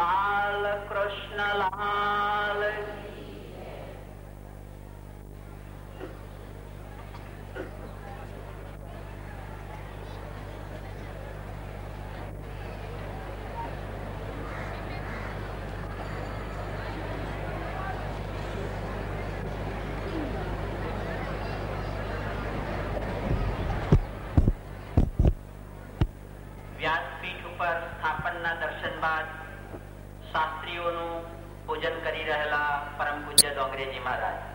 બાલ કૃષ્ણ લાલ વ્યાસપીઠ ઉપર સ્થાપનના દર્શન બાદ શાસ્ત્રીઓનું પૂજન કરી રહેલા પરમ પૂજ્ય ડોંગરેજી મહારાજ.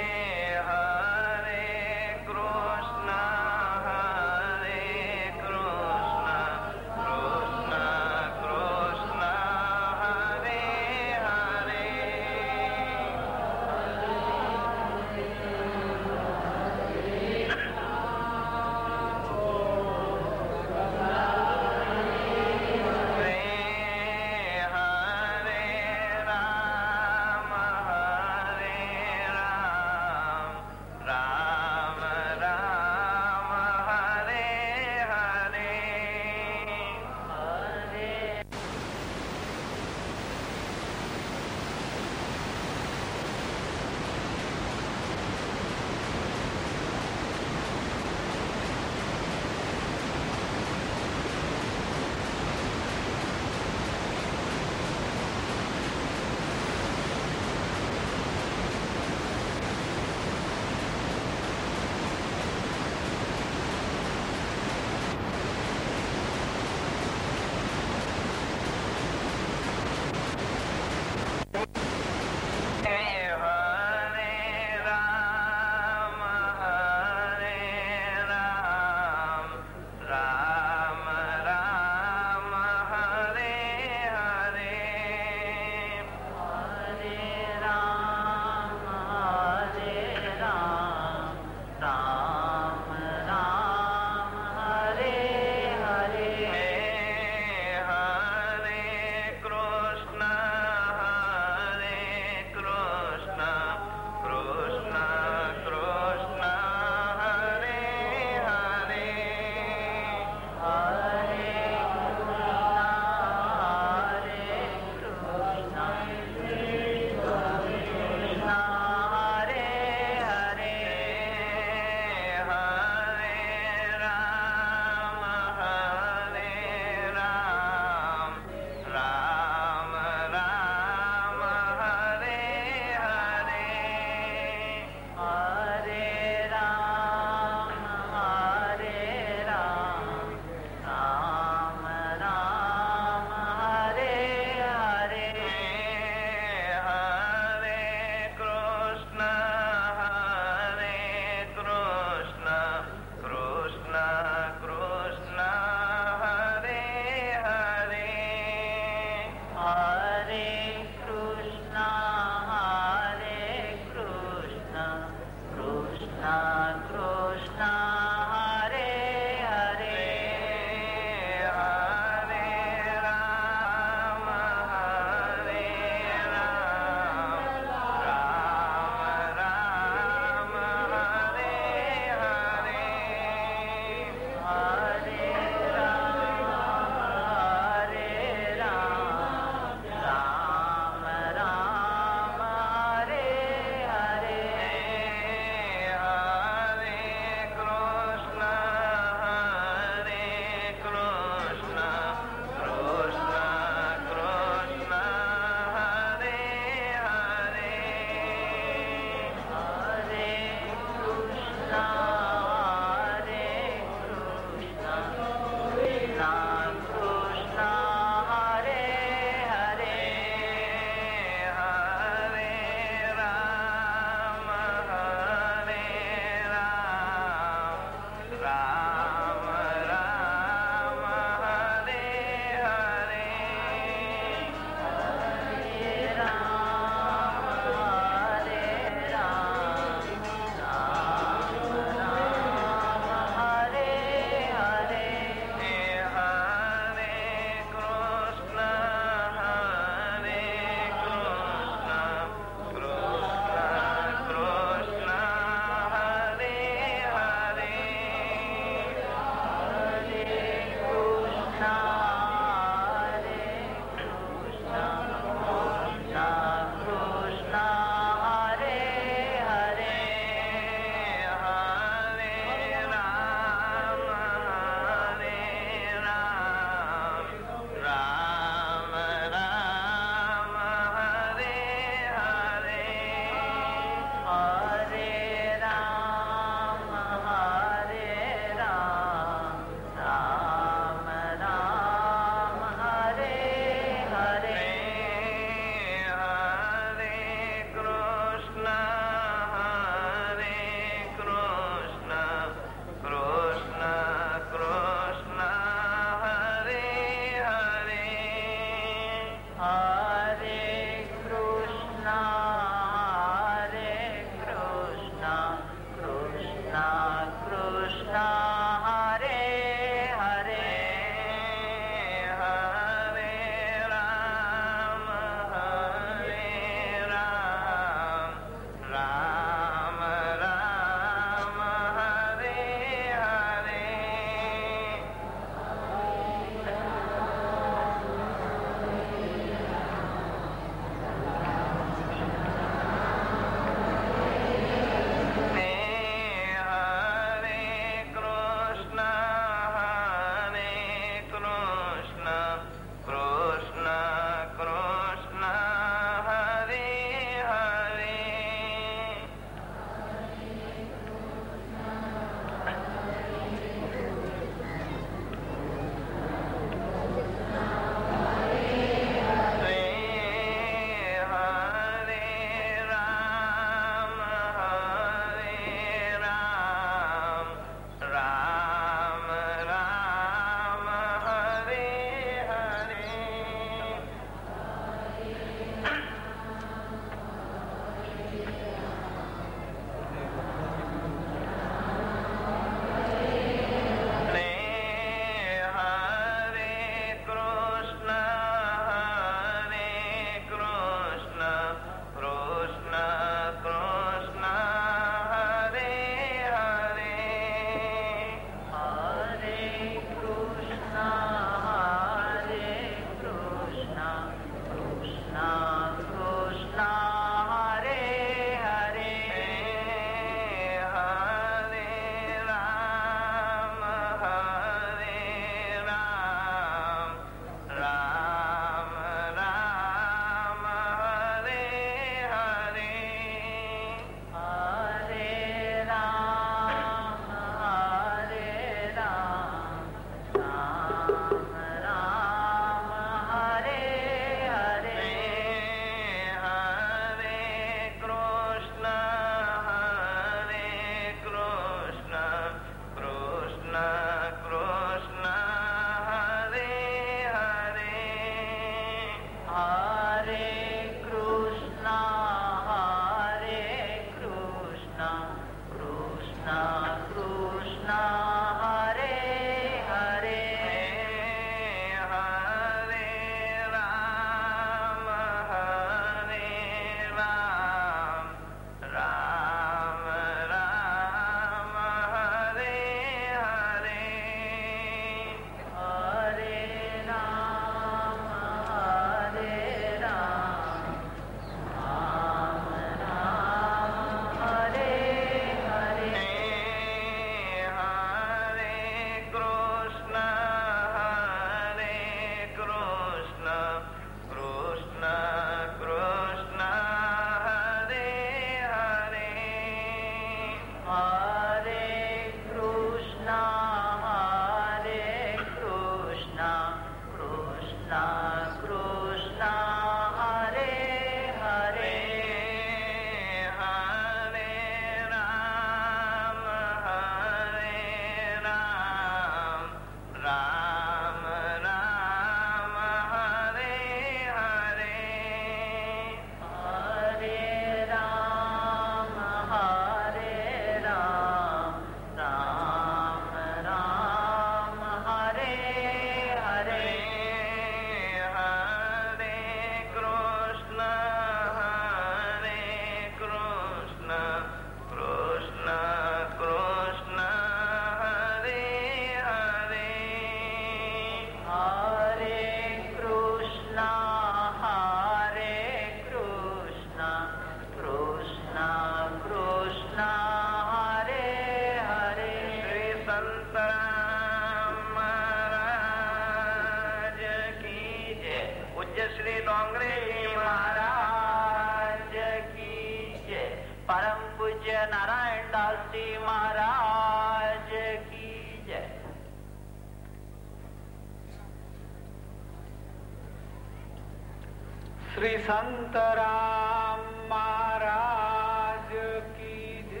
સંતરામ મહારાજ કી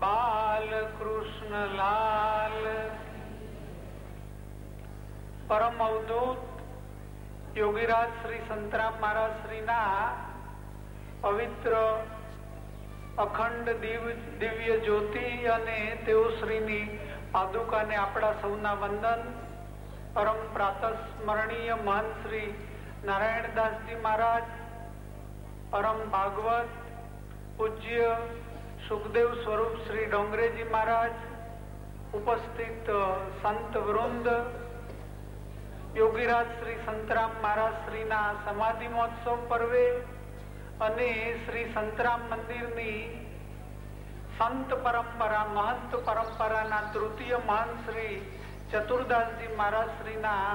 બાલકૃષ્ણ લાલ પરમ અવધૂત યોગીરાજ શ્રી સંતરામ મહારાજ શ્રીના પવિત્ર અખંડ દિવ્ય જ્યોતિ અને તેઓ શ્રીની પાદુકાને આપણા સૌના વંદન, પરમ પ્રાત સ્મરણીય મહાન શ્રી નારાયણદાસજી મહારાજ પરમ ભાગવત પૂજ્ય સુખદેવ સ્વરૂપ શ્રી ડોંગરેજી મહારાજ, ઉપસ્થિત સંત વૃંદ, યોગીરાજ શ્રી સંતરામ મહારાજ શ્રીના સમાધિ મહોત્સવ પર્વે અને શ્રી સંતરામ મંદિરની સંત પરંપરા, મહંત પરંપરાના તૃતીય મહાન શ્રી ચતુર્દાસજી મહારાજ શ્રીના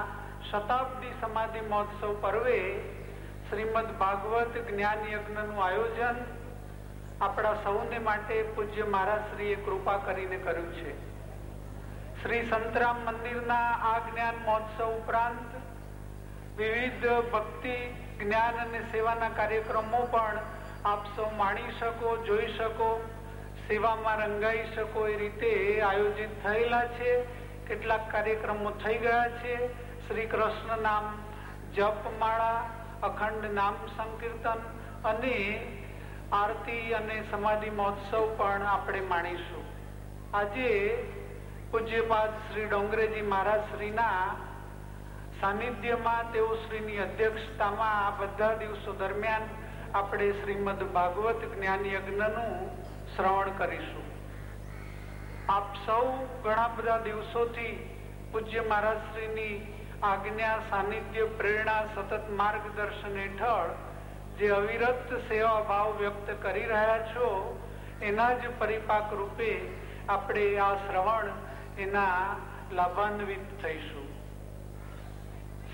શતાબ્દી સમાધિ મહોત્સવ પર્વે શ્રીમદ ભાગવત જ્ઞાન યજ્ઞનું આયોજન આપણા સૌને માટે પૂજ્ય મહારાજશ્રીએ કૃપા કરીને કર્યું છે. શ્રી સંતરામ મંદિરના આ જ્ઞાન મહોત્સવ ઉપરાંત વિવિધ ભક્તિ, જ્ઞાન અને સેવાના કાર્યક્રમો પણ આપ સૌ માણી શકો, જોઈ શકો, સેવામાં રંગાઈ શકો એ રીતે આયોજિત થયેલા છે. કેટલાક કાર્યક્રમો થઈ ગયા છે. શ્રી કૃષ્ણ નામ જપમાળા અખંડ નામ સંકીર્તન અને આરતી અને સમાધિ મહોત્સવ પણ આપણે માણીશું. આજે પૂજ્યપાદ શ્રી ડોંગરેજી મહારાજ શ્રીના સાનિધ્યમાં તેઓ શ્રીની અધ્યક્ષતામાં આ બધા દિવસો દરમિયાન આપણે શ્રીમદ ભાગવત જ્ઞાન યજ્ઞનું શ્રવણ કરીશું. આપ સૌ ઘણા બધા દિવસોથી પૂજ્ય મહારાજ શ્રીની આજ્ઞા સાનિધ્ય, પ્રેરણા, સતત માર્ગદર્શન હેઠળ જે અવિરત સેવા ભાવ વ્યક્ત કરી રહ્યા છો, એના જ પરિપાક રૂપે આપણે આ શ્રવણ એના લાભાન્વિત થઈશું.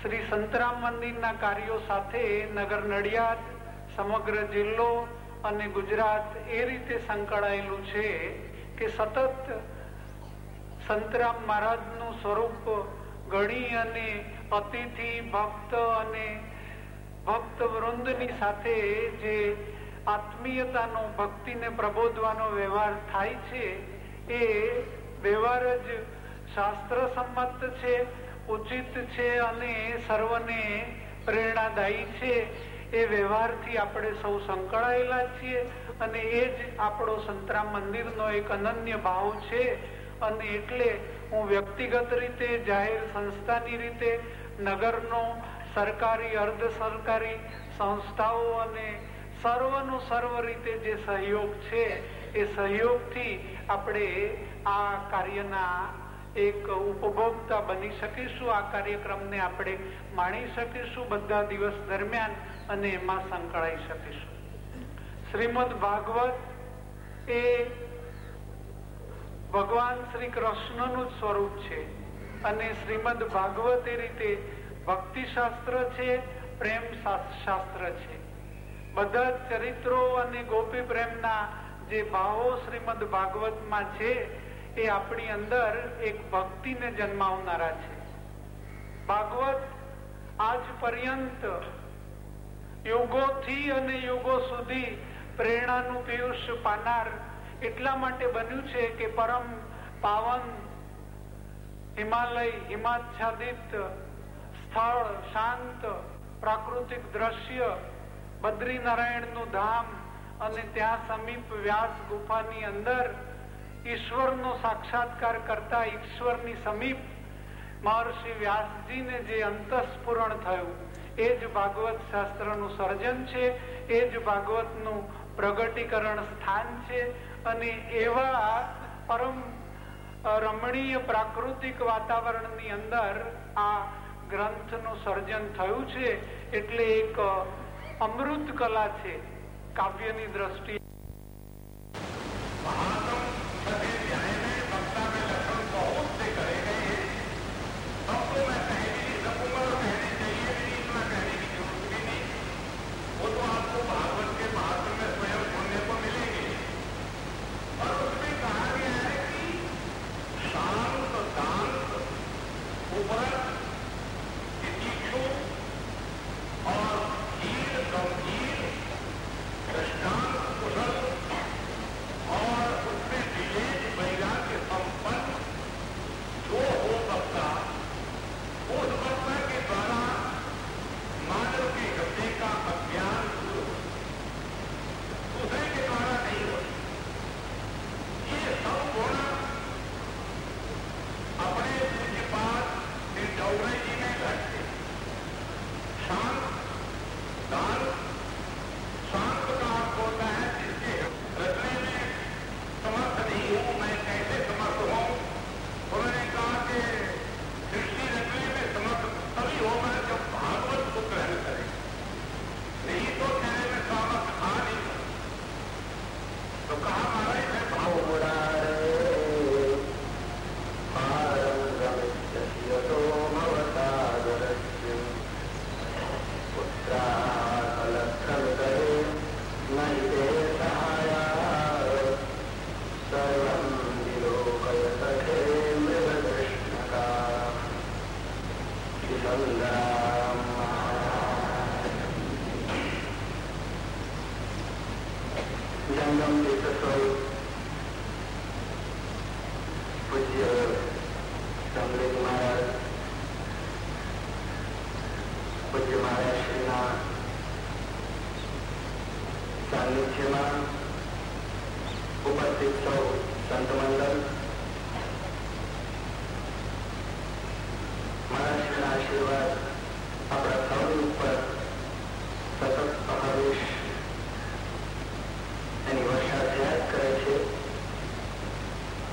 શ્રી સંતરામ મંદિરના કાર્યો સાથે નગર નડિયાદ, સમગ્ર જિલ્લો અને ગુજરાત એ રીતે સંકળાયેલું છે કે સતત સંતરામ મહારાજનું સ્વરૂપ ગણી અને અતિથિ, ભક્ત અને ભક્ત વૃંદની સાથે જે આત્મીયતાનો, ભક્તિને પ્રબોધવાનો વ્યવહાર થાય છે, એ વ્યવહાર જ શાસ્ત્ર સંમત છે, ઉચિત છે અને સર્વને પ્રેરણાદાયી છે. એ વ્યવહારથી આપણે સૌ સંકળાયેલા છીએ અને એ જ આપણો સંતરામ મંદિરનો એક અનન્ય ભાવ છે. અને એટલે હું વ્યક્તિગત રીતે, જાહેર સંસ્થાની રીતે, નગરનો સરકારી અર્ધ સરકારી સંસ્થાઓ અને સર્વનું સર્વ રીતે જે સહયોગ છે, એ સહયોગથી આપણે આ કાર્યના એક ઉપભોક્તા બની શકીશું. આ કાર્યક્રમને આપણે માણી શકીશું બધા દિવસ દરમિયાન અને એમાં સંકળાઈ શકીશું. શ્રીમદ ભાગવત એ ભગવાન શ્રી કૃષ્ણનું સ્વરૂપ છે અને શ્રીમદ ભાગવત એ રીતે ભક્તિ શાસ્ત્ર છે, પ્રેમ શાસ્ત્ર છે. બધા ચરિત્રો અને ગોપી પ્રેમના જે ભાવો શ્રીમદ ભાગવતમાં છે, એ આપણી અંદર એક ભક્તિને જન્માવનારા છે. ભાગવત આજ પર્યંત યુગોથી અને યુગો સુધી પ્રેરણાનું પિયુષ પાનાર એટલા માટે બન્યું છે કે પરમ પાવન હિમાલય, હિમાચ્છાદિત સ્થળ, શાંત પ્રાકૃતિક દ્રશ્ય, બદ્રીનારાયણનું ધામ અને ત્યાં સમીપ વ્યાસ ગુફાની અંદર ઈશ્વરનો સાક્ષાત્કાર કરતા ઈશ્વરની સમીપ મહર્ષિ વ્યાસજીને જે અંતસ્ફુરણ થયું, એ જ ભાગવત શાસ્ત્રનું સર્જન છે, એ જ ભાગવતનું પ્રગટીકરણ સ્થાન છે અને એવા પરમ રમણીય પ્રાકૃતિક વાતાવરણની અંદર આ ગ્રંથનું સર્જન થયું છે, એટલે એક અમૃત કલા છે, કાવ્યની દ્રષ્ટિએ.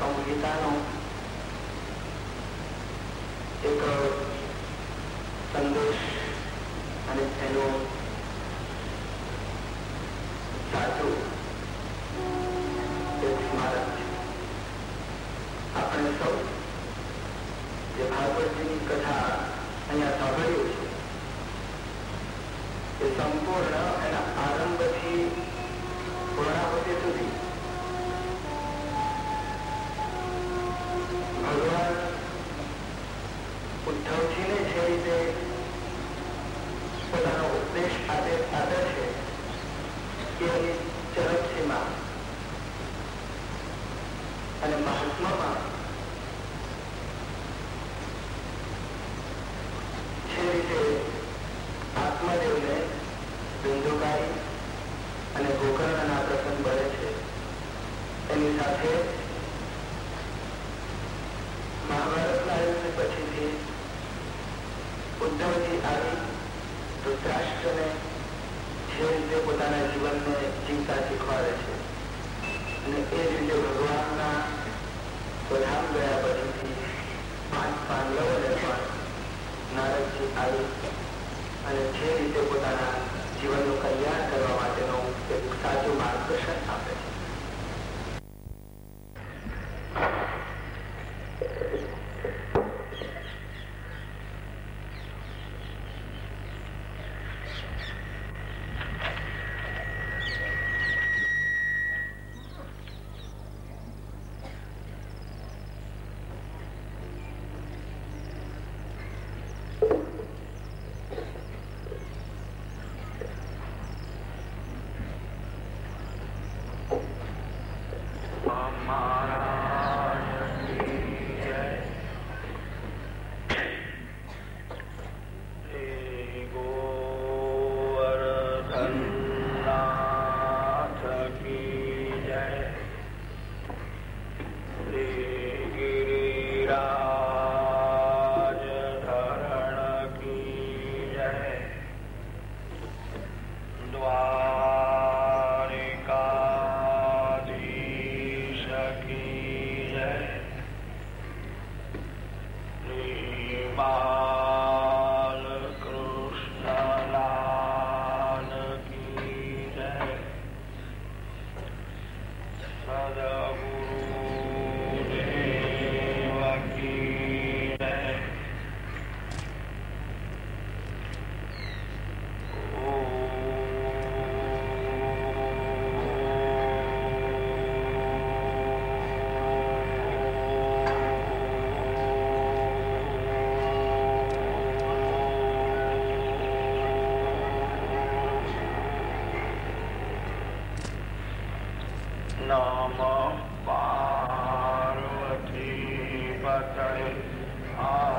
આવી ધૃતરાષ્ટ્રને જે રીતે પોતાના જીવનને જીવતા શીખવાડે છે અને એ જ રીતે ભગવાનના પ્રધાન ગયા પછીથી પાંચ પાંડવોને પણ નારદજી અને જે રીતે પોતાના જીવનનું કલ્યાણ કરવા માટેનું એક સાચું માર્ગદર્શન આપે છે Om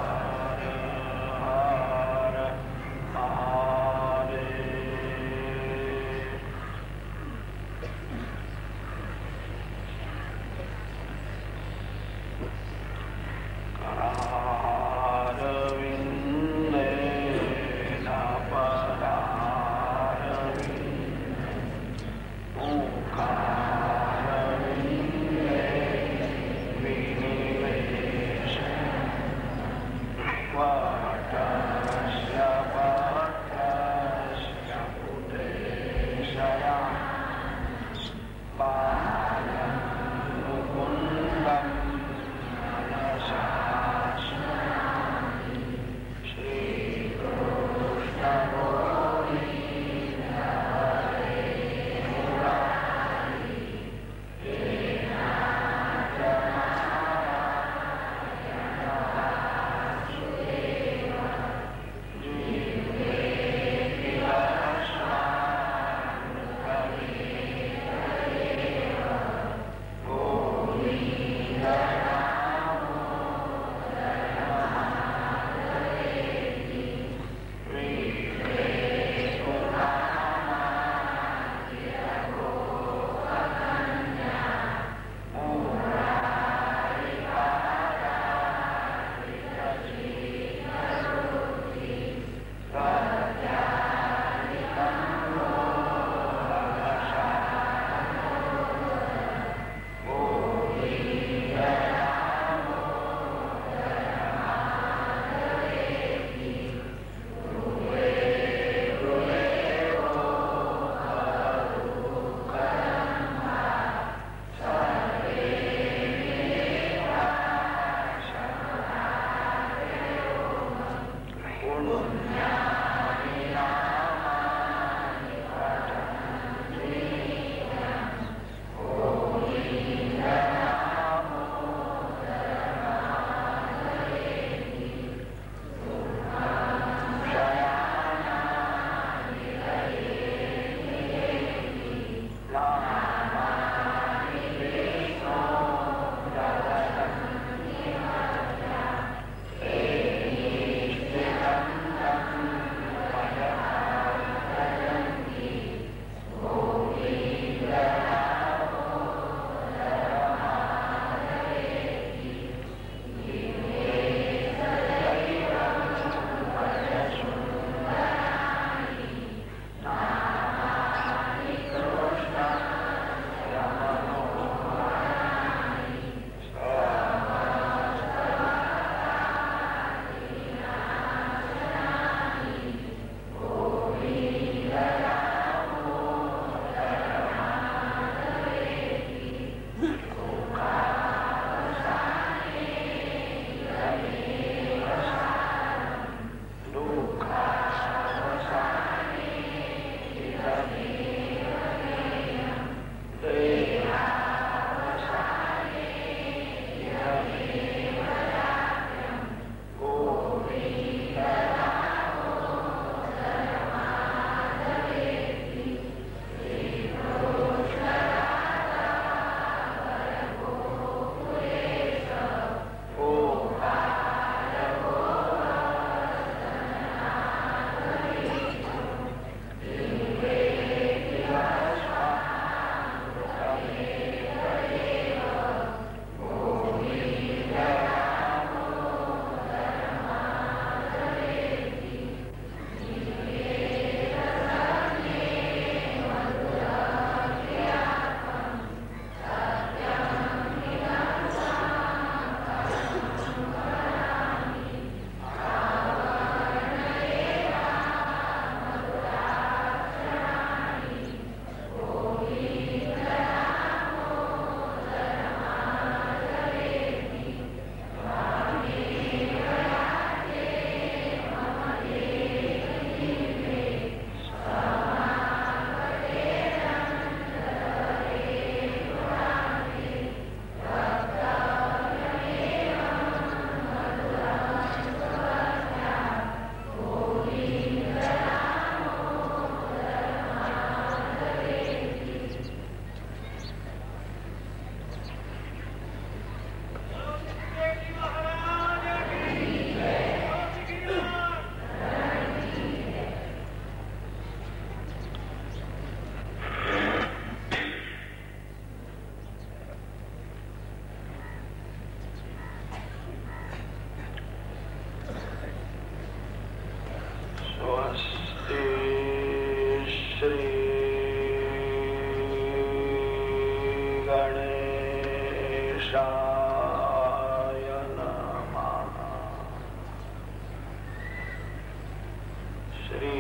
श्री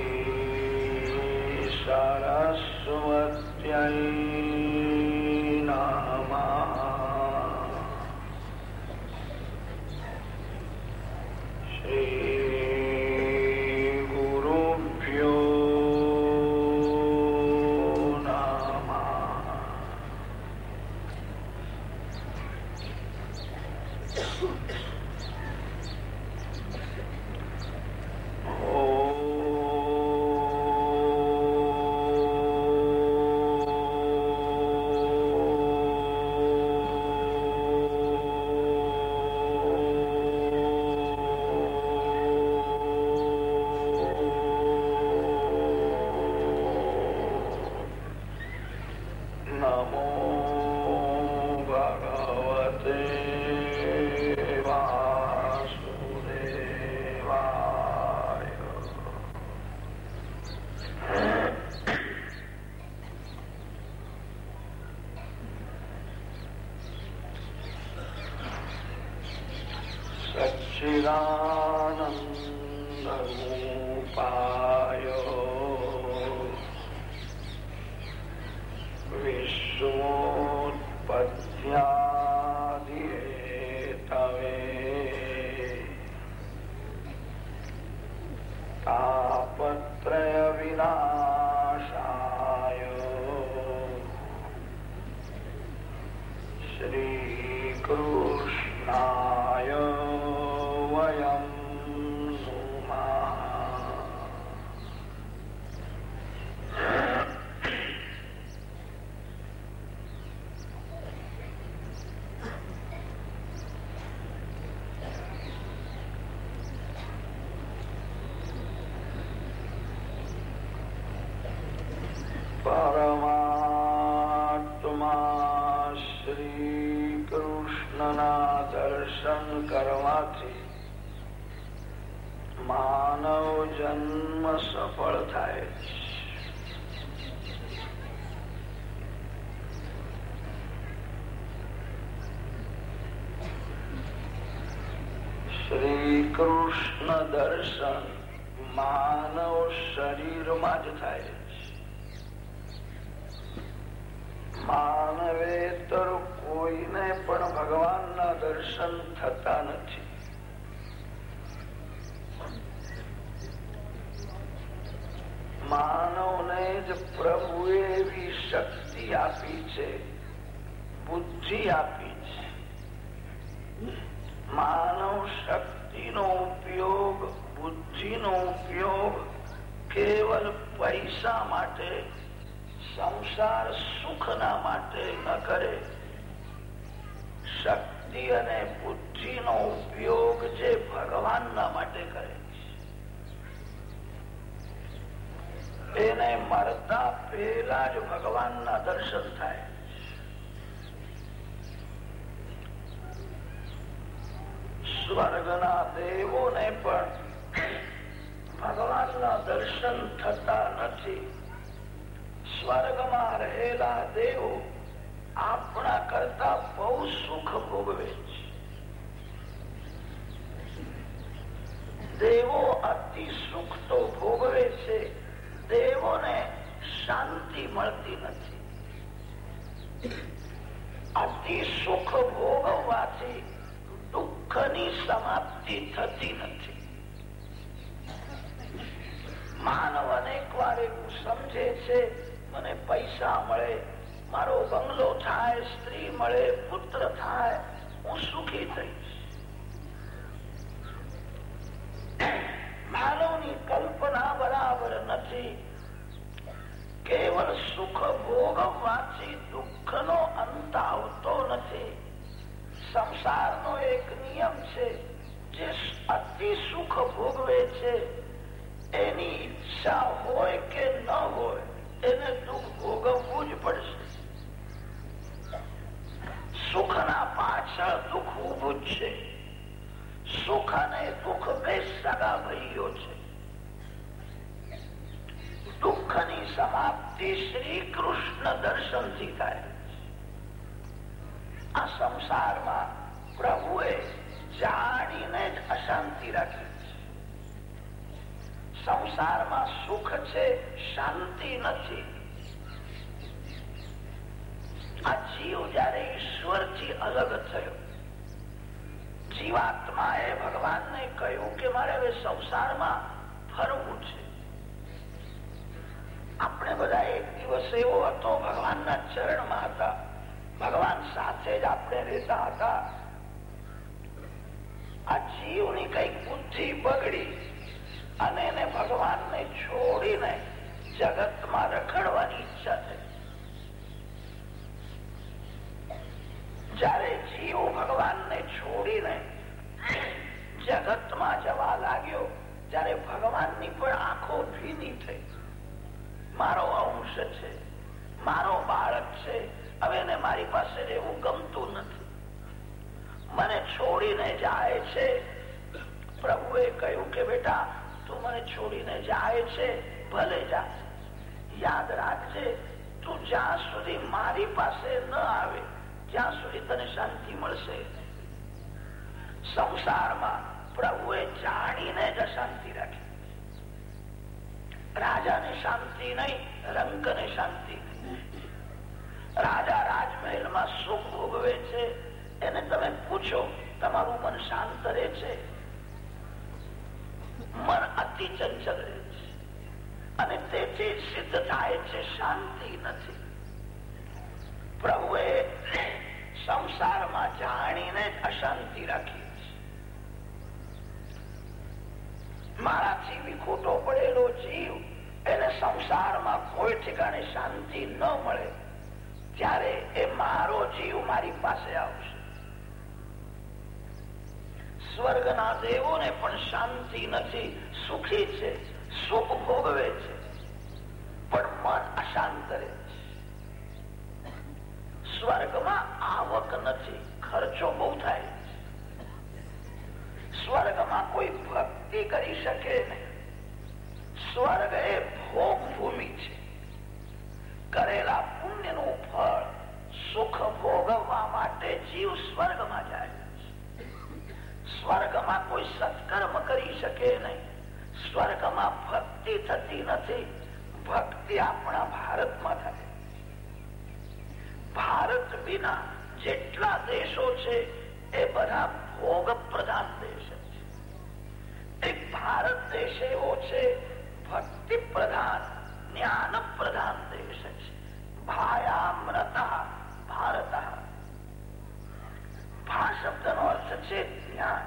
सरस्वत्यै દર્શન કરવાથી માનવ જન્મ સફળ થાય શ્રી કૃષ્ણ દર્શન માનવ શરીરમાં જ થાય માનવે માનવેતર કોઈને પણ ભગવાનના દર્શન થતા નથી. માનવને જ પ્રભુએ એવી શક્તિ આપી છે, બુદ્ધિ આપી છે. માનવ શક્તિનો ઉપયોગ, બુદ્ધિનો ઉપયોગ કેવલ પૈસા માટે, સંસાર સુખના માટે ન કરે. શક્તિ અને બુદ્ધિનો ઉપયોગ જે ભગવાનના માટે કરે એને મરતા પહેલા જ ભગવાનના દર્શન થાય સ્વર્ગના દેવોને પણ ભગવાનના દર્શન થતા નથી. સ્વર્ગમાં રહેલા દેવો આપણા કરતા બહુ સુખ ભોગવે દેવો અતિ સુખ તો ભોગવે છે, દેવોને શાંતિ મળતી નથી. અતિ સુખ ભોગવવાથી દુઃખની સમાપ્તિ થતી નથી. માનવ અનેક વાર એવું સમજે છે, મને પૈસા મળે મારો બંગલો થાય, સ્ત્રી મળે, પુત્ર થાય, હું સુખી થઈશ. માનવની કલ્પના બરાબર નથી. કેવળ સુખ ભોગવવાથી દુઃખ નો અંત આવતો નથી. સંસારનો એક નિયમ છે, જે અતિ સુખ ભોગવે છે. એની ઈચ્છા હોય કે ન હોય, એને દુઃખ ભોગવવું જ પડશે. સુખના પાછળ દુઃખ ઉભું છે. સુખ અને દુઃખ બે સગા ભાઈઓ છે. દુઃખની સમાપ્તિ શ્રી કૃષ્ણ દર્શનથી થાય. આ સંસારમાં પ્રભુએ જાણીને જ અશાંતિ રાખી. સંસારમાં સુખ છે, શાંતિ નથી. આ જીવ જયારે ઈશ્વરથી અલગ થયો. જીવાત્માએ ભગવાનને કહ્યું કે મારે હવે સંસારમાં ફરવું છે. આપણે બધા એક દિવસ એવો હતો, ભગવાનના ચરણમાં હતા. ભગવાન સાથે જ આપણે રહેતા હતા. આ જીવની કંઈક બુદ્ધિ બગડી અને એને ભગવાનને છોડીને જગતમાં રખડવાની ઈચ્છા થઈ. જગતમાં જવા લાગ્યો ત્યારે ભગવાનની પણ આંખો ભીની થઈ. મારો અંશ છે, મારો બાળક છે, હવે મારી પાસે રહેવું ગમતું નથી. મને છોડીને જાય છે. પ્રભુએ કહ્યું કે, બેટા, તું મને છોડીને જાય છે, ભલે જા. યાદ રાખજે, તું જ્યાં સુધી મારી પાસે ન આવે, ત્યાં સુધી તને શાંતિ મળશે. સંસારમાં પ્રભુએ જાણીને જ અશાંતિ રાખી. રાજાને શાંતિ નહીં રંકને શાંતિ રાજા રાજમહેલમાં સુખ ભોગવે છે. એને તમે પૂછો, તમારું મન શાંત રહે છે? મન અતિ ચંચલ રહે છે. અને તેથી સિદ્ધ થાય છે, શાંતિ નથી. પ્રભુએ સંસારમાં જાણીને અશાંતિ રાખી. મારાથી વિખૂટો પડેલો જીવ, એને સંસારમાં કોઈ ઠેકાણે શાંતિ ન મળે ત્યારે એ મારો જીવ મારી પાસે આવશે. સ્વર્ગના દેવોને પણ શાંતિ નથી, સુખી છે, સુખ ભોગવે છે, પણ મન અશાંત રહે છે. સ્વર્ગમાં આવક નથી, ખર્ચો બહુ થાય સ્વર્ગમાં કોઈ ભક્તિ કરી શકે નહીં સ્વર્ગ એ ભોગ ભૂમિ છે. કરેલા પુણ્યનું ફળ સુખ ભોગવવા માટે જીવ સ્વર્ગમાં જાય સ્વર્ગમાં કોઈ સત્કર્મ કરી શકે નહીં. સ્વર્ગમાં ભક્તિ થતી નથી. ભક્તિ આપણા ભારતમાં થાય. ભારત વિના જેટલા દેશો છે એ બધા ભોગ પ્રધાન ભારત દેશ એવો છે ભક્તિ પ્રધાન જ્ઞાન પ્રધાન દેશ છે ભાયામૃત ભારત ભા શબ્દનો અર્થ છે જ્ઞાન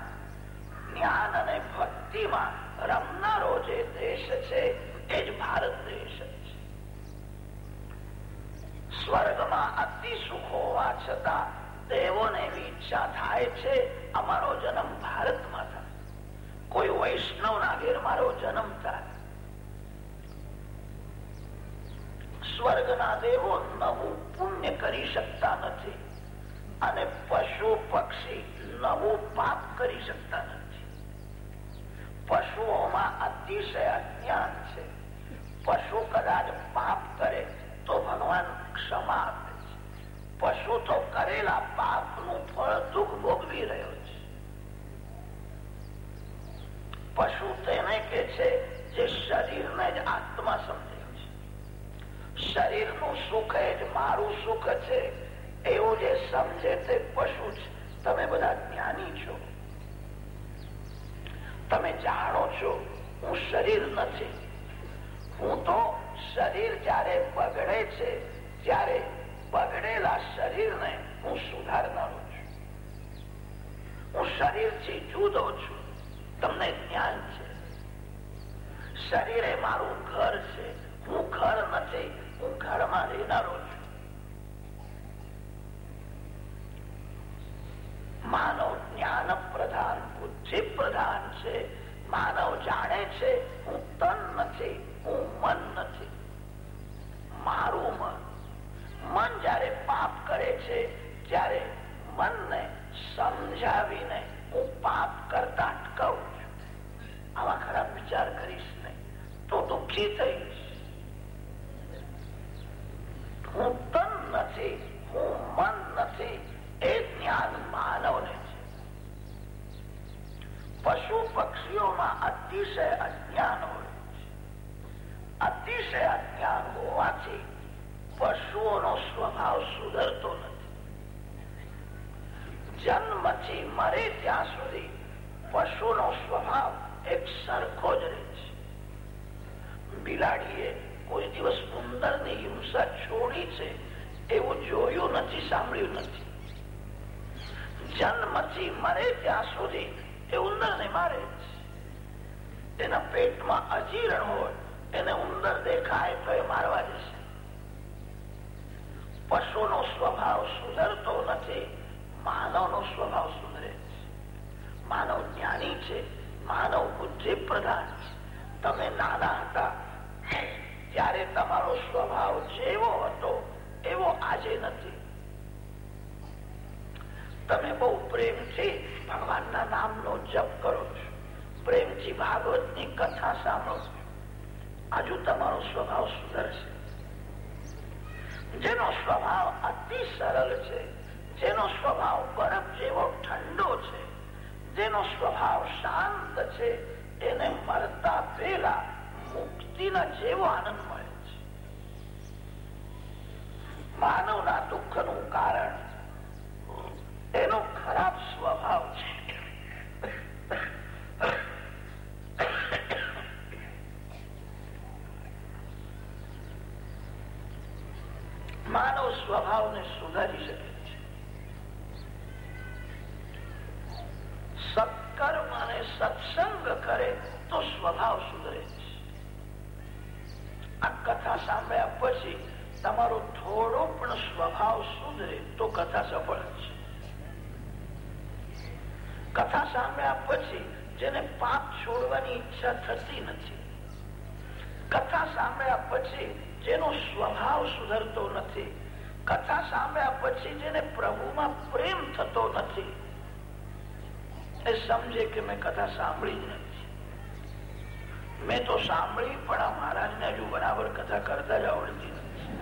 જ્ઞાન અને ભક્તિમાં રમનારો જે દેશ છે એ જ ભારત દેશ છે સ્વર્ગમાં અતિ સુખ હોવા છતાં દેવોને એવી ઈચ્છા થાય છે અમારો જન્મ કોઈ વૈષ્ણવ ના ઘેર મારો જન્મ થાય. સ્વર્ગના દેવો નવું પુણ્ય કરી શકતા નથી અને પશુ પક્ષી નવું પાપ કરી શકતા નથી. પશુઓમાં અતિશય અજ્ઞાન છે. પશુ કદાચ પાપ કરે તો ભગવાન ક્ષમા આપે છે. પશુ તો કરેલા પાપનું ફળ દુઃખ ભોગવી રહ્યો છે પશુ તેને કે છે જે શરીરને જ આત્મા સમજે છે. શરીરનું સુખ એ જ મારું સુખ છે. એવું જે સમજે તે પશુ છે. તમે બધા જ્ઞાની છો. તમે જાણો છો, હું શરીર નથી. હું તો શરીર જયારે બગડે છે, ત્યારે બગડેલા શરીરને હું સુધારનારો છું. હું શરીરથી જુદો છું. તમને જ્ઞાન છે. શરીર મારું ઘર છે. હું ઘર નથી, હું ઘરમાં રહેનારો છું. માનવ જ્ઞાન પ્રધાન બુદ્ધિ પ્રધાન છે. માનવ જાણે છે. ઓછી થઈ હું તન નથી, હું મન નથી, એ જ્ઞાન માનવને છે. પશુ પક્ષીઓમાં અતિશય અજ્ઞાન હોય છે. અતિશય અજ્ઞાન હોવાથી પશુઓનો સ્વભાવ સુધરતો નથી. જન્મથી મરે ત્યાં સુધી પશુનો સ્વભાવ બિલાડીએ કોઈ દિવસ ઉંદરની હિંસા છોડી છે, એવું જોયું નથી, સાંભળ્યું નથી. જન્મથી મરે ત્યાં સુધી એ ઉંદરને મારે એના પેટમાં અજીરણ હોય, એને ઉંદર દેખાય તો એ મારવા જશે. પશુનો સ્વભાવ સુધરતો નથી, માનવનો સ્વભાવ સુધરે માનવ જ્ઞાની છે, માનવ બુદ્ધિ પ્રધાન છે. તમે નાના ત્યારે તમારો સ્વભાવ જેવો હતો, એવો આજે નથી. તમે બહુ પ્રેમથી ભગવાનના નામનો જપ કરો છો. પ્રેમથી ભાગવતની કથા સાંભળો છો. આજુ તમારો સ્વભાવ સુધરશે જેનો સ્વભાવ અતિ સરળ છે, જેનો સ્વભાવ બરફ જેવો ઠંડો છે, જેનો સ્વભાવ શાંત છે, એને મરતા પેલા મુક્તિના જેવો આનંદ મળે છે. માનવના દુઃખનું કારણ એનો ખરાબ સ્વભાવ છે માનવ સ્વભાવને સુધારી શકે છે સત્કર્મ અને સત્સંગ કરે તો સ્વભાવ સુધરે છે આ કથા સાંભળ્યા પછી તમારો થોડો પણ સ્વભાવ સુધરે તો કથા સફળ છે કથા સાંભળ્યા પછી જેને પાપ ઈચ્છા થતી નથી. કથા સાંભળ્યા પછી જેનો સ્વભાવ સુધરતો નથી. કથા સાંભળ્યા પછી જેને પ્રભુમાં પ્રેમ થતો નથી. એ સમજે કે મેં કથા સાંભળી જ નથી. મેં તો સાંભળી, પણ આ મહારાજને હજુ બરાબર કથા કરતા જ આવડતી નથી.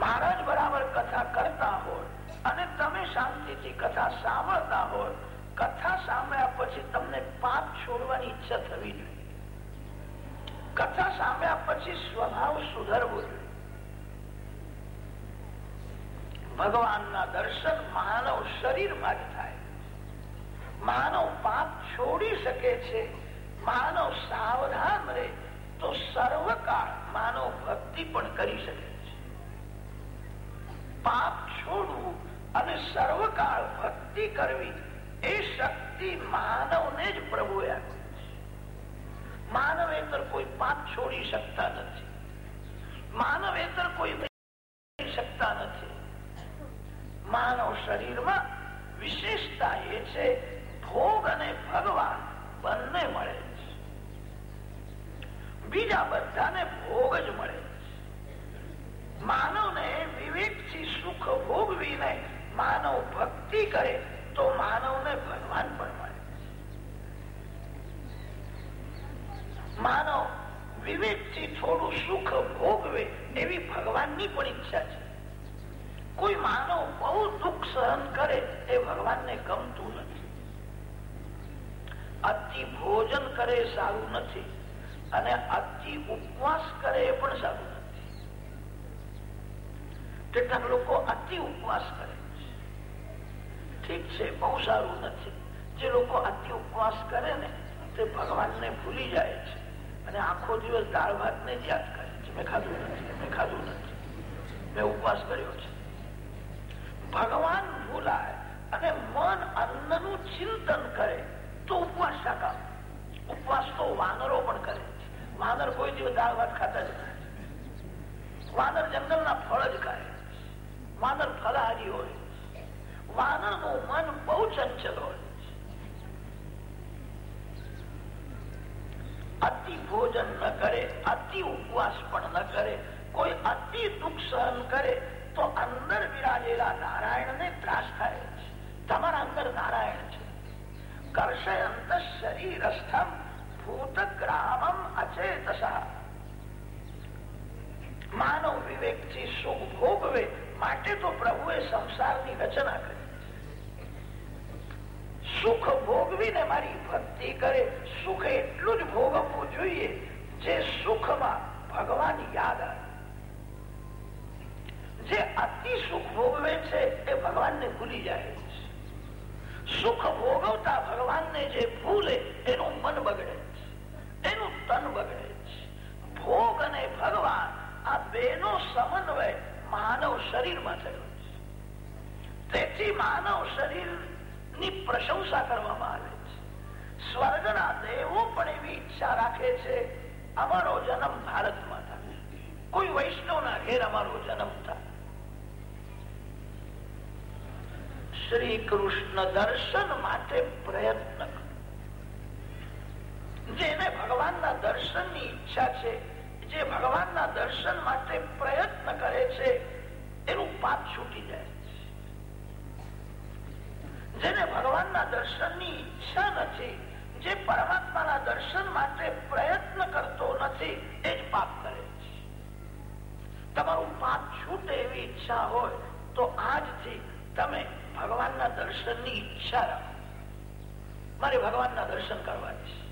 મહારાજ બરાબર કથા કરતા હોય અને તમે શાંતિથી કથા સાંભળતા હોય, કથા સાંભળ્યા પછી તમને છોડવાની ઈચ્છા થવી જોઈએ. કથા સાંભળ્યા પછી સ્વભાવ સુધરવો જોઈએ. ભગવાનના દર્શન માનવ શરીરમાં જ થાય. માનવ પાપ છોડી શકે છે, માનવ સાવધાન રહે, તો સર્વકાળ માનવ ભક્તિ પણ કરી શકે છે. પાપ છોડવું અને સર્વકાળ ભક્તિ કરવી શક્તિ માનવને જ પ્રભુએ આપી માનવેતર કોઈ પાપ છોડી શકતા નથી. માનવેતર કોઈ શકતા નથી. માનવ શરીરમાં વિશેષતા એ છે, ભોગ અને ભગવાન બંને મળે છે. બીજા બધાને ભોગ જ મળે છે. માનવને વિવેકથી સુખ ભોગવીને માનવ ભક્તિ કરે તો માનવને ભગવાન પણ મળે માનવ વિવેકથી થોડું સુખ ભોગવે એવી ભગવાનની પણ ઈચ્છા છે. કોઈ માનવ બહુ દુઃખ સહન કરે એ ભગવાનને ગમતું નથી. અતિ ભોજન કરે એ સારું નથી અને અતિ ઉપવાસ કરે એ પણ સારું નથી. કેટલાક લોકો અતિ ઉપવાસ કરે. ઠીક છે, બહુ સારું નથી. જે લોકો અતિ ઉપવાસ કરે ને, તે ભગવાનને ભૂલી જાય છે. અને આખો દિવસ દાળ ભાત ને જ યાદ કરે છે. મેં ખાધું નથી, મેં ખાધું નથી. મેં ઉપવાસ કર્યો છે. ભગવાન ભૂલાય અને મન અન્નનું ચિંતન કરે, તો ઉપવાસ શાકા ઉપવાસ તો વાનરો પણ કરે છે. વાનર કોઈ દિવસ દાળ ભાત ખાતા જ નથી. વાનર જંગલના ફળ જ ખાય વાનર ફલાહારી હોય. વાનરનું મન બહુ ચંચલ હોય અતિ ભોજન ન કરે, અતિ ઉપવાસ પણ ન કરે, કોઈ અતિ દુઃખ સહન કરે, તો અંદર વિરાજેલા નારાયણ ને ત્રાસ થાય છે. તમારા અંદર નારાયણ છે. કરશે અંત શરીરસ્થમ ભૂતગ્રામમ અચેતસા. માનવ વિવેકથી સુખ ભોગવે, માટે તો પ્રભુએ સંસારની રચના કરી. સુખ ભોગવીને મારી ભક્તિ કરે, સુખ એટલું જ ભોગવવું જોઈએ જે સુખમાં ભગવાન યાદ આવે. જે અતિ સુખ ભોગવે છે એ ભગવાનને ભૂલી જાય સુખ ભોગવતા ભગવાનને જે ભૂલે એનું મન બગડે છે, એનું તન બગડે છે. ભોગ અને ભગવાન આ બેનો સમન્વય માનવ શરીરમાં થયો છે. તેથી માનવ શરીર ની પ્રશંસા કરવામાં આવે છે. સ્વર્ગના દેવો પણ એવી ઈચ્છા રાખે છે, અમારો જન્મ ભારતમાં થાય. કોઈ વૈષ્ણવના ઘેર અમારો જન્મ થાય. શ્રી કૃષ્ણ દર્શન માટે પ્રયત્ન કરો. જેને ભગવાનના દર્શનની ઈચ્છા છે, જે ભગવાનના દર્શન માટે પ્રયત્ન કરે છે, એનું પાપ છૂટી જાય. જેને ભગવાનના દર્શનની ઈચ્છા નથી, જે પરમાત્માના દર્શન માટે પ્રયત્ન કરતો નથી, એ જ પાપ કરે છે. તમારું પાપ છૂટે એવી ઈચ્છા હોય, તો આજથી તમે ભગવાનના દર્શનની ઈચ્છા રાખો. મારે ભગવાનના દર્શન કરવા છે.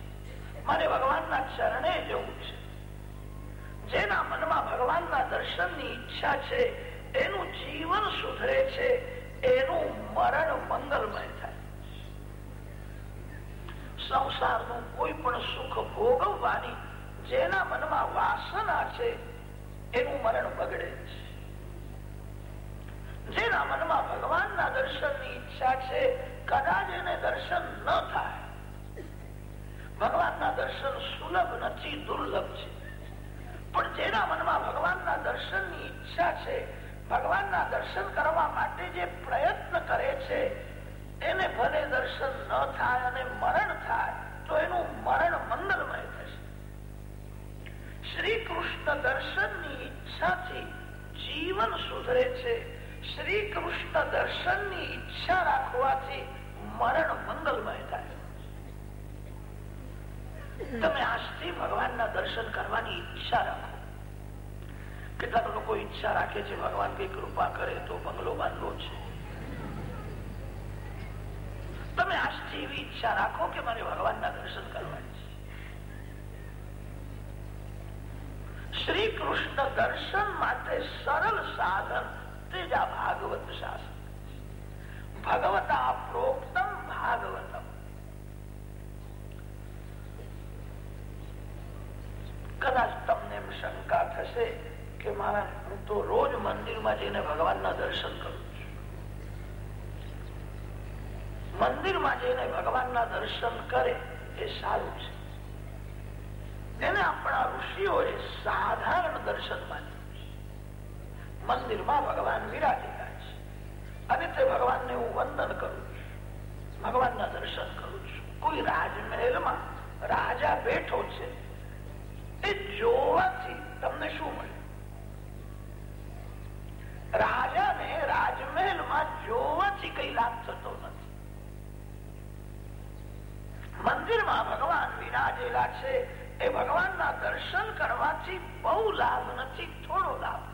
મારે ભગવાનના ચરણે જવું છે. જેના મનમાં ભગવાનના દર્શનની ઈચ્છા છે, એનું જીવન સુધરે છે એનું મરણ મંગલમય થાય. સંસારનું કોઈ પણ સુખ ભોગવવાની જેના મનમાં વાસના છે, એનું મરણ બગડે છે. જેના મનમાં ભગવાનના દર્શનની ઈચ્છા છે, કદાચ એને દર્શન ન થાય. ભગવાનના દર્શન સુલભ નથી, દુર્લભ છે. પણ જેના મનમાં ભગવાનના દર્શનની ઈચ્છા છે ભગવાનના દર્શન કરવા માટે જે પ્રયત્ન કરે છે, એને ભલે દર્શન ન થાય અને મરણ થાય, તો એનું મરણ મંગલમય થશે. શ્રી કૃષ્ણ દર્શનની ઈચ્છાથી જીવન સુધરે છે. શ્રી કૃષ્ણ દર્શનની ઈચ્છા રાખવાથી મરણ મંગલમય થાય. તમે આજથી ભગવાનના દર્શન કરવાની ઈચ્છા રાખો. કેટલાક લોકો ઈચ્છા રાખે છે ભગવાન કઈ કૃપા કરે તો બંગલો બાંધવો છે. તમે આજથી એવી ઈચ્છા રાખો કે મારે ભગવાનના દર્શન કરવા શ્રી કૃષ્ણ દર્શન માટે સરળ સાધન તે ભાગવત શાસન ભગવતા પ્રોક્તમ ભાગવતમ. કદાચ તમને શંકા થશે કે મારા હું તો રોજ મંદિરમાં જઈને ભગવાનના દર્શન કરું મંદિરમાં જઈને ભગવાનના દર્શન કરે એ સારું છે. એને આપણા ઋષિઓએ સાધારણ દર્શન માન્યું છે. મંદિરમાં ભગવાન વિરાજેલા છે. અને તે ભગવાનને હું વંદન કરું છું. ભગવાનના દર્શન કરું છું. કોઈ રાજમહેલમાં રાજા બેઠો છે એ જોવાથી તમને શું મળે? રાજાને રાજમહેલમાં જોવાથી કઈ લાભ થતો નથી. મંદિરમાં ભગવાન વિરાજેલા છે એ ભગવાનના દર્શન કરવાથી બહુ લાભ નથી, થોડો લાભ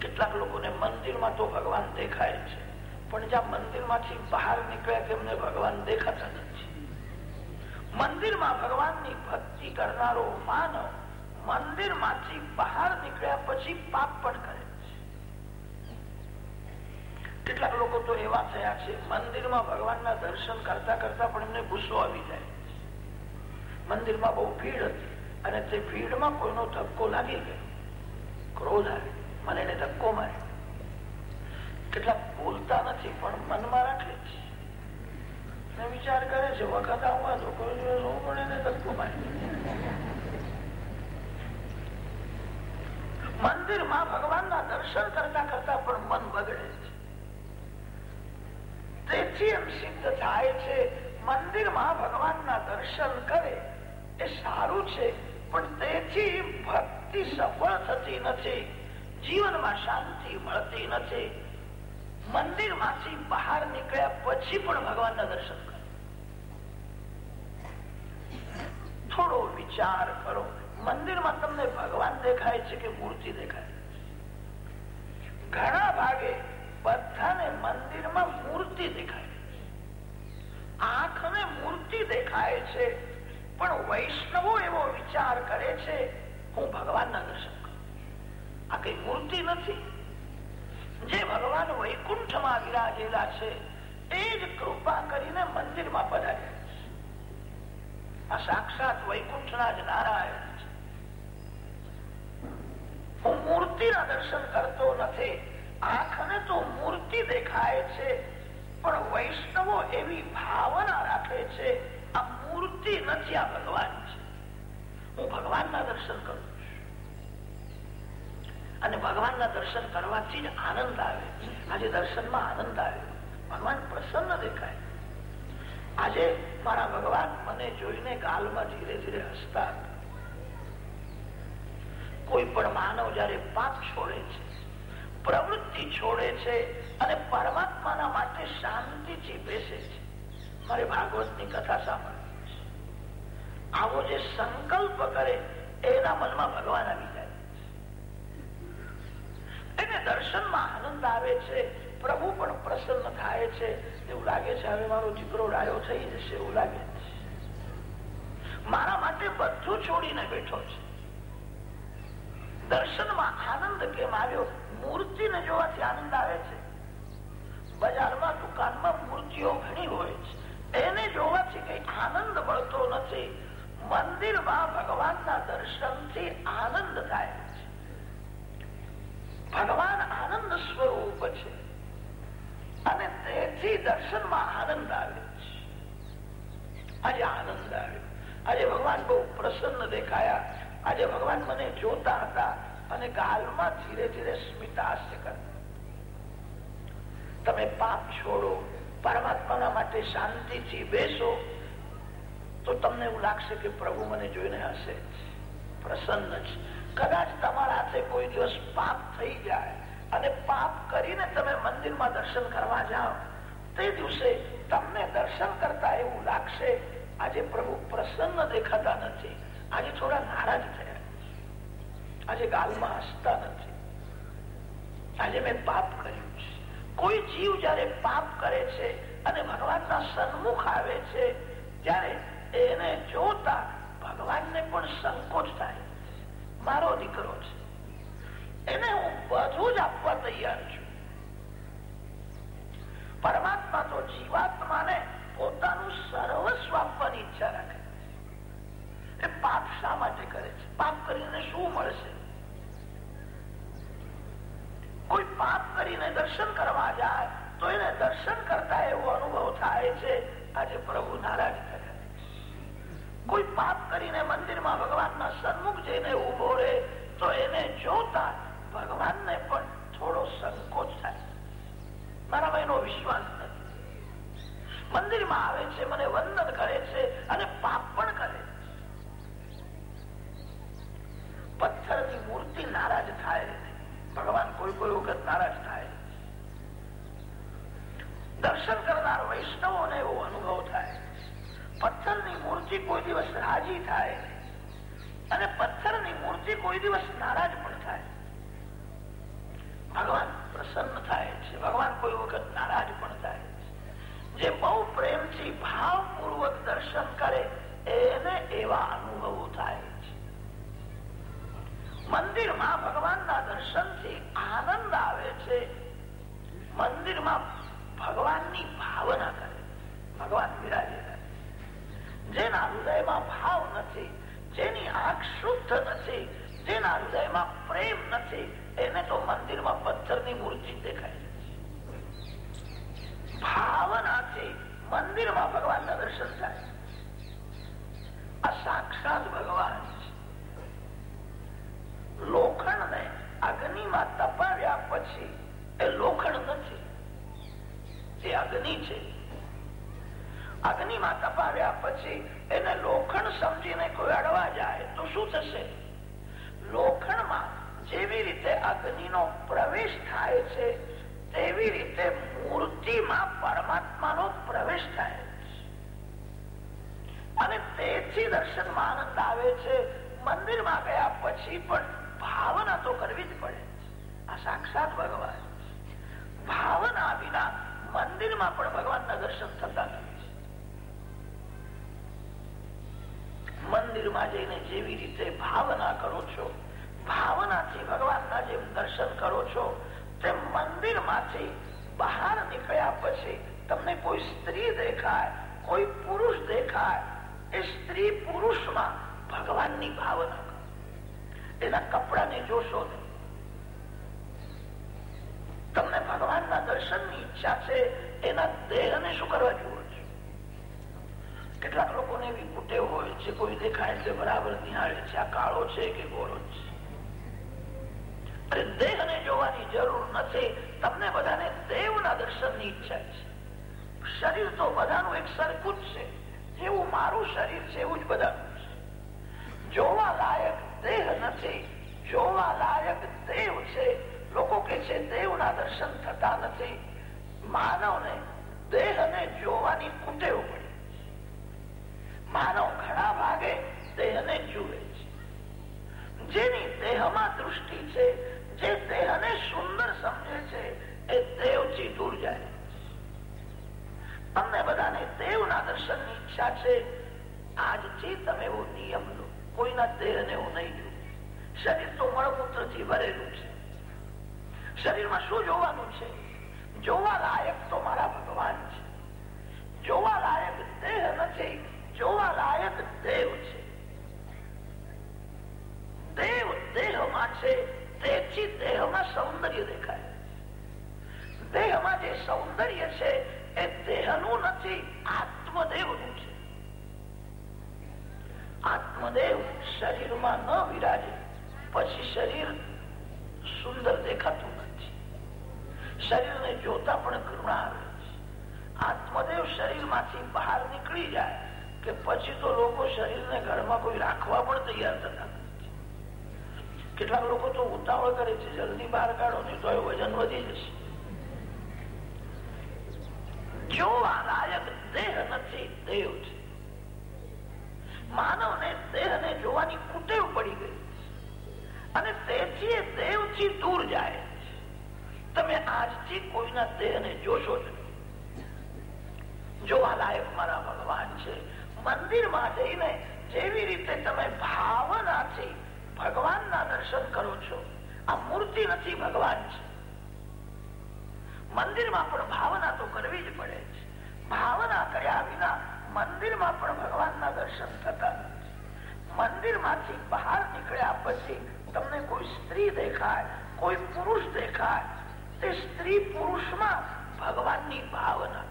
કેટલાક લોકોને મંદિરમાં તો ભગવાન દેખાય છે, પણ જ્યાં મંદિરમાંથી બહાર નીકળ્યા તેમને ભગવાન દેખાતા નથી. મંદિરમાં ભગવાનની ભક્તિ કરનારો માનવ મંદિરમાંથી બહાર નીકળ્યા પછી પાપ પણ કરે છે. કેટલાક લોકો તો એવા થયા છે, મંદિરમાં ભગવાનના દર્શન કરતા કરતા પણ એમને ગુસ્સો આવી જાય મંદિરમાં બહુ ભીડ હતી અને તે ભીડમાં કોઈનો ધક્કો લાગી ગયો. ક્રોધ આવે મને એને ધક્કો મારે કેટલાક બોલતા નથી, પણ મનમાં રાખે છે. વિચાર કરે છે, વખત આવવા તો કોઈ પણ એને ધક્કો મારી મંદિરમાં ભગવાનના દર્શન કરતા કરતા પણ મન બગડે છે. તેથી એમ સિદ્ધ થાય છે, મંદિરમાં ભગવાનના દર્શન કરે એ સારું છે, પણ તેથી ભક્તિ સફળ થતી નથી, જીવનમાં શાંતિ મળતી નથી. મંદિરમાંથી બહાર નીકળ્યા પછી પણ ભગવાનના દર્શન કરો. થોડો વિચાર કરો. મંદિરમાં તમને ભગવાન દેખાય છે કે મૂર્તિ દેખાય ઘણા ભાગે બધાને મંદિરમાં મૂર્તિ દેખાય આંખને મૂર્તિ દેખાય છે, પણ વૈષ્ણવો એવો વિચાર કરે છે, હું ભગવાનના દર્શન આ કઈ મૂર્તિ નથી. જે ભગવાન વૈકુંઠમાં વિરાજેલા છે, એ જ કૃપા કરીને મંદિરમાં પધાર્યા આ સાક્ષાત વૈકુંઠના જ નારાયણ હું મૂર્તિના દર્શન કરતો નથી. આંખને તો મૂર્તિ દેખાય છે, પણ વૈષ્ણવો એવી ભાવના રાખે છે, આ મૂર્તિ નથી આ ભગવાન છે. હું ભગવાનના દર્શન કરું અને ભગવાનના દર્શન કરવાથી જ આનંદ આવે આજે દર્શનમાં આનંદ આવે ભગવાન પ્રસન્ન દેખાય આજે મારા ભગવાન મને જોઈને ગાલમાં ધીરે ધીરે હસતા કોઈ પણ માનવ જયારે પાપ છોડે છે, પ્રવૃત્તિ છોડે છે અને પરમાત્માના માટે શાંતિથી બેસે છે. મારે ભાગવતની કથા સાંભળવી. આવો જે સંકલ્પ કરે, એના મનમાં ભગવાન આવી જાય. એને દર્શનમાં આનંદ આવે છે, પ્રભુ પણ પ્રસન્ન થાય છે. એવું લાગે છે, હવે મારો દીકરો ડાયો થઈ જશે, એવું લાગે છે. મારા માટે બધું છોડીને બેઠો છે. દર્શનમાં આનંદ કેમ આવ્યો? મૂર્તિને જોવાથી આનંદ આવે છે. બજારમાં, દુકાનમાં મૂર્તિઓ ઘણી હોય છે. એને જોવાથી કઈ આનંદ મળતો નથી. મંદિરમાં ભગવાનના દર્શનથી આનંદ થાય છે. ભગવાન આનંદ સ્વરૂપ છે. અને તેથી દર્શનમાં આનંદ આવે છે. આજે આનંદ આવ્યો. આજે ભગવાન બહુ પ્રસન્ન દેખાયા. આજે ભગવાન મને જોતા હતા અને ગાલમાં ધીરે ધીરે સ્મિતાસ્ય કરતા તમે પાપ છોડો, પરમાત્માના માટે શાંતિથી બેસો, તો તમને એવું લાગશે કે પ્રભુ મને જોઈને હશે પ્રસન્ન છે. કદાચ તમારા હાથે કોઈ દિવસ પાપ થઈ જાય અને પાપ કરીને તમે મંદિરમાં દર્શન કરવા જાઓ, તે દિવસે તમને દર્શન કરતા એવું લાગશે, આજે પ્રભુ પ્રસન્ન દેખાતા નથી. આજે થોડા નારાજ થયા આજે ગાલમાં હસતા નથી. આજે મેં પાપ કર્યું છે. કોઈ જીવ જયારે પાપ કરે છે અને ભગવાનના સન્મુખ આવે છે, ત્યારે એને જોતા ભગવાનને પણ સંકોચ થાય મારો દીકરો છે. એને હું બધું જ આપવા તૈયાર છું. પરમાત્મા તો જીવાત્માને પોતાનું સર્વસ્વ આપવાની ઈચ્છા પાપ શા માટે કરે છે? પાપ કરીને શું મળશે? કોઈ પાપ કરીને દર્શન કરવા જાય, તો એને દર્શન કરતા એવો અનુભવ થાય છે. આજે પ્રભુ થયા. કોઈ પાપ કરીને મંદિરમાં ભગવાનના સન્મુખ જઈને ઊભો રહે, તો એને જોતા ભગવાનને પણ થોડો સંકોચ થાય. મારામાં એનો વિશ્વાસ નથી. મંદિરમાં આવે છે, મને વંદન કરે છે, અને પાપ પણ કરે પથ્થરની મૂર્તિ નારાજ થાય ભગવાન કોઈ કોઈ વખત નારાજ થાય. દર્શન કરનાર વૈષ્ણવોને એવો અનુભવ થાય. પથ્થરની મૂર્તિ કોઈ દિવસ રાજી થાય અને પથ્થરની મૂર્તિ કોઈ દિવસ નારાજ પણ થાય. ભગવાન પ્રસન્ન થાય છે. ભગવાન કોઈ વખત નારાજ પણ થાય જે બહુ પ્રેમથી, ભાવપૂર્વક દર્શન કરે, એને એવા અનુભવો થાય છે. મંદિરમાં ભગવાનના દર્શનથી આનંદ આવે છે. મંદિરમાં ભગવાનની ભાવના કરે. ભગવાન વિરાજેલા જેના હૃદયમાં ભાવ નથી, જેની આંખ શુદ્ધ નથી, જેના હૃદયમાં પ્રેમ નથી, એને તો મંદિરમાં પથ્થરની મૂર્તિ દેખાય ભાવનાથી મંદિરમાં ભગવાનના દર્શન થાય. આ સાક્ષાત ભગવાન લોખંડ ને અગ્નિમાં તપાવ્યા પછી એ લોખંડ નથી. એ અગ્નિ છે. અગ્નિમાં તપાવ્યા પછી એને લોખંડ સમજીને કોઈ અડવા જાય તો શું થશે? લોખંડમાં જેવી રીતે અગ્નિનો પ્રવેશ થાય છે, તેવી રીતે મૂર્તિમાં પરમાત્માનો પ્રવેશ થાય અને તેથી દર્શનમાં આનંદ આવે છે. મંદિરમાં ગયા પછી પણ ભાવના તો કરવી જ પડે. આ સાક્ષાત ભગવાન. ભાવ મંદિરમાં પણ ભગવાનના દર્શન થતા નથી. મંદિરમાં જઈને જેવી રીતે ભાવના કરો છો, ભાવનાથી ભગવાનના જેમ દર્શન કરો છો, તેમ મંદિરમાંથી બહાર નીકળ્યા પછી તમને કોઈ સ્ત્રી દેખાય, કોઈ પુરુષ દેખાય, એ સ્ત્રી પુરુષમાં ભગવાનની ભાવના એના કપડાને જોશો નહીં તમને ભગવાનના દર્શનની ઈચ્છા છે એના દેહને શું કરવા જુઓ છો કેટલાક લોકોને એવી કુટેવ હોય છે કોઈ દેખાય એટલે બરાબર નિહાળે છે આ કાળો છે કે ગોળો છે અરે દેહને જોવાની જરૂર નથી તમને બધાને દેવના દર્શનની ઈચ્છા છે શરીર તો બધાનું એક સરખું જ છે જેવું મારું શરીર છે એવું જ બધાનું છે જોવા લાયક દેહ નથી જોવા લાયક દેવ છે લોકો કે છે દેવના દર્શન થતા નથી માનવને દેહને જોવાની કુટેવ પડી માનવ ઘણા ભાગે દેહને જુએ છે જેની દેહમાં દૃષ્ટિ છે જે દેહને સુંદર સમજે છે એ દેવથી દૂર જાય તમને બધાને દેવના દર્શનની ઈચ્છા છે આજથી તમે એવો નિયમ લો કોઈના દેહને હું નહીં જોઉં શરીર તો મળમૂત્રથી ભરેલું છે. શરીરમાં શું જોવાનું છે? જોવા લાયક તો મારા ભગવાન છે. જોવા લાયક દેહ નથી, જોવા લાયક દેવ છે. દેવ દેહમાં છે, તેથી દેહમાં સૌંદર્ય દેખાય. દેહમાં જે સૌંદર્ય છે, એ દેહનું નથી, આત્મદેવનું છે. આત્મદેવ શરીરમાં ન વિરાજે. પછી શરીર સુંદર દેખાતું નથી. શરીરને જોતા પણ કરુણા આવે છે. આત્મદેવ શરીરમાંથી બહાર નીકળી જાય કે પછી તો લોકો શરીરને ઘરમાં કોઈ રાખવા પણ તૈયાર થતા નથી. કેટલાક લોકો તો ઉતાવળ કરે છે, જલ્દી બહાર કાઢો, નહીં તો વજન વધી જશે. જોવા લાયક દેહ નથી, દેવ છે. માનવને દેહને જોવાની કુટેવ પડી ગઈ અને તેથી એ દેવથી દૂર જાય તમે આજથી કોઈના દેહને જોશો જ જોવા લાયક મારા ભગવાન છે. મંદિરમાં જઈને જેવી રીતે તમે ભાવનાથી ભગવાનના દર્શન કરો છો, આ મૂર્તિ નથી ભગવાન છે. મંદિરમાં પણ ભાવના તો કરવી જ પડે છે. ભાવના કર્યા વિના મંદિરમાં પણ ભગવાનના દર્શન થતા નથી. મંદિરમાંથી બહાર નીકળ્યા પછી તમને કોઈ સ્ત્રી દેખાય, કોઈ પુરુષ દેખાય, તે સ્ત્રી પુરુષમાં ભગવાનની ભાવના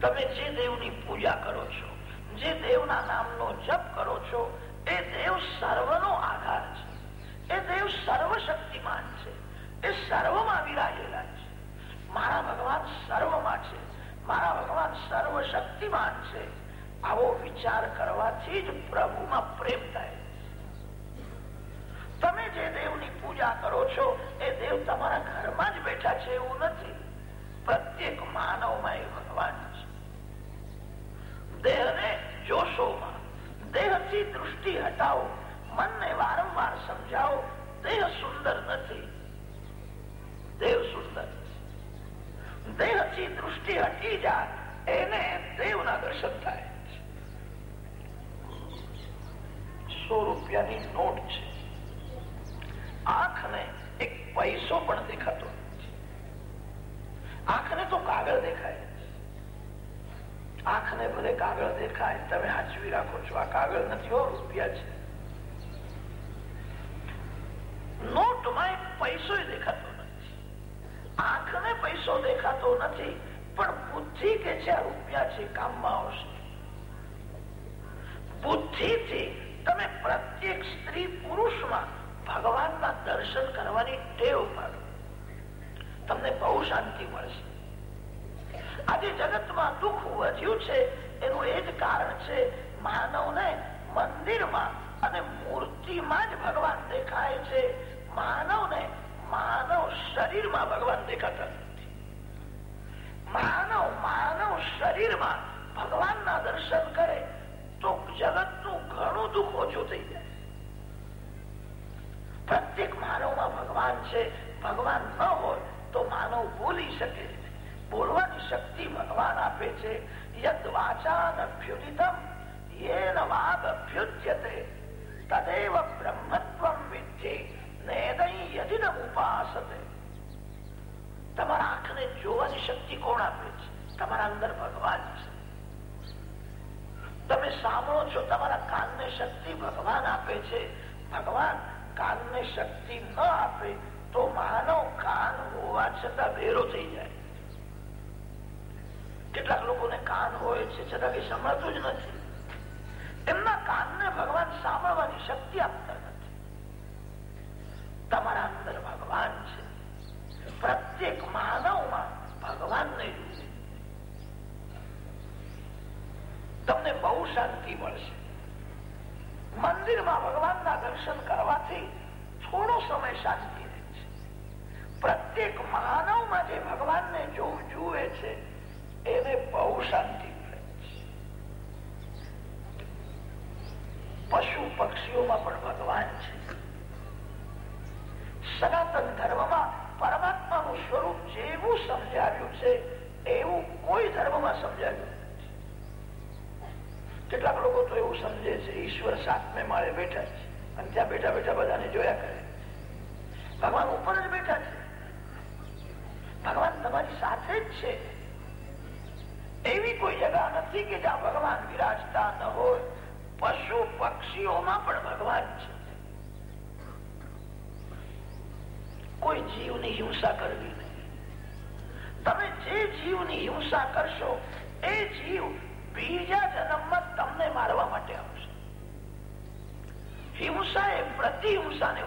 તમે જે દેવની પૂજા કરો છો, જે દેવના નામનો જપ કરો છો, એ દેવ સર્વનો આધાર છે. એ દેવ સર્વશક્તિમાન છે. એ સર્વમાં વિરાજેલા છે મારા ભગવાન સર્વમાં છે મારા ભગવાન સર્વશક્તિમાન છે. આવો વિચાર કરવાથી જ પ્રભુમાં પ્રેમ થાય. તમે જે દેવની પૂજા કરો છો, એ દેવ તમારા ઘરમાં જ બેઠા છે એવું નથી. પ્રત્યેક માનવમાં એ ભગવાન છે. દેહને જોશોમાં દેહથી દૃષ્ટિ હટાવો. મનને વારંવાર સમજાવો. દેહ સુંદર નથી. દેવ સુંદર દેહથી દૃષ્ટિ હટી જાય એને દેવના દર્શન થાય સો રૂપિયાની નોટ છે. આંખને એક પૈસો પણ દેખાતો આંખને તો કાગળ દેખાય આંખને ભલે કાગળ દેખાય, તમે હાચવી રાખો છો. આ કાગળ નથી હો, રૂપિયા છે. નોટમાં પૈસો દેખાતો નથી. આંખને પૈસો દેખાતો નથી. પણ બુદ્ધિ કે છે આ રૂપિયા છે, કામમાં આવશે. બુદ્ધિથી તમે પ્રત્યેક સ્ત્રી પુરુષમાં ભગવાનના દર્શન કરવાની ટેવ પાડો. તમને બહુ શાંતિ મળશે. આજે જગતમાં દુઃખ વધ્યું છે, એનું એ જ કારણ છે, માનવને મંદિરમાં અને મૂર્તિમાં જ ભગવાન દેખાય છે. માનવને માનવ શરીરમાં ભગવાન દેખાતા માનવ માનવ શરીરમાં ભગવાનના દર્શન કરે, તો જગતનું ઘણું દુઃખ ઓછું થઈ જાય. પ્રત્યેક માનવમાં ભગવાન છે, ભગવાન ન હોય, તો માનવ બોલી શકે. બોલવાની શક્તિ ભગવાન આપે છે. યદ વાચાનભ્યુદિતમ યેન વાગભ્યુજ્યતે તદેવ બ્રહ્મત્વમ જોવાની શક્તિ કોણ આપે છે? તમારા અંદર ભગવાન છે. તમે સાંભળો છો, તમારા કાનને શક્તિ ભગવાન આપે છે. ભગવાન કાનને શક્તિ ન આપે તો માનવ કાન હોવા છતાં ભેરો થઈ જાય. કેટલાક લોકોને કાન હોય છે, છતાં કઈ સાંભળતું જ નથી. એમના કાનને ભગવાન સાંભળવાની શક્તિ આપતા નથી. તમારા અંદર ભગવાન છે. પ્રત્યેક માનવમાં ભગવાનને જુએ તમને બહુ શાંતિ મળશે. મંદિરમાં ભગવાનના દર્શન કરવાથી થોડો સમય શાંતિ રહે છે. પ્રત્યેક માનવમાં જે ભગવાનને જો જુએ છે, એને બહુ શાંતિ પશુ પક્ષીઓમાં પણ ભગવાન છે. સનાતન ધર્મમાં પરમાત્માનું સ્વરૂપ જેવું સમજાવ્યું છે, એવું કોઈ ધર્મમાં સમજાવ્યું કેટલાક લોકો તો એવું સમજે છે, ઈશ્વર સાતમે માળે બેઠા છે અને ત્યાં બેઠા બેઠા બધાને જોયા કરે ભગવાન ઉપર જ બેઠા છે. ભગવાન તમારી સાથે જ છે. એવી કોઈ જગા નથી કે જ્યાં ભગવાન વિરાજતા ન હોય. પશુ પક્ષીઓમાં પણ ભગવાન છે. કોઈ જીવની હિંસા કરવી નહીં. તમે જે જીવની હિંસા કરશો, એ જીવ બીજા જન્મમાં તમને મારવા માટે આવશે. હિંસા એ પ્રતિહિંસાને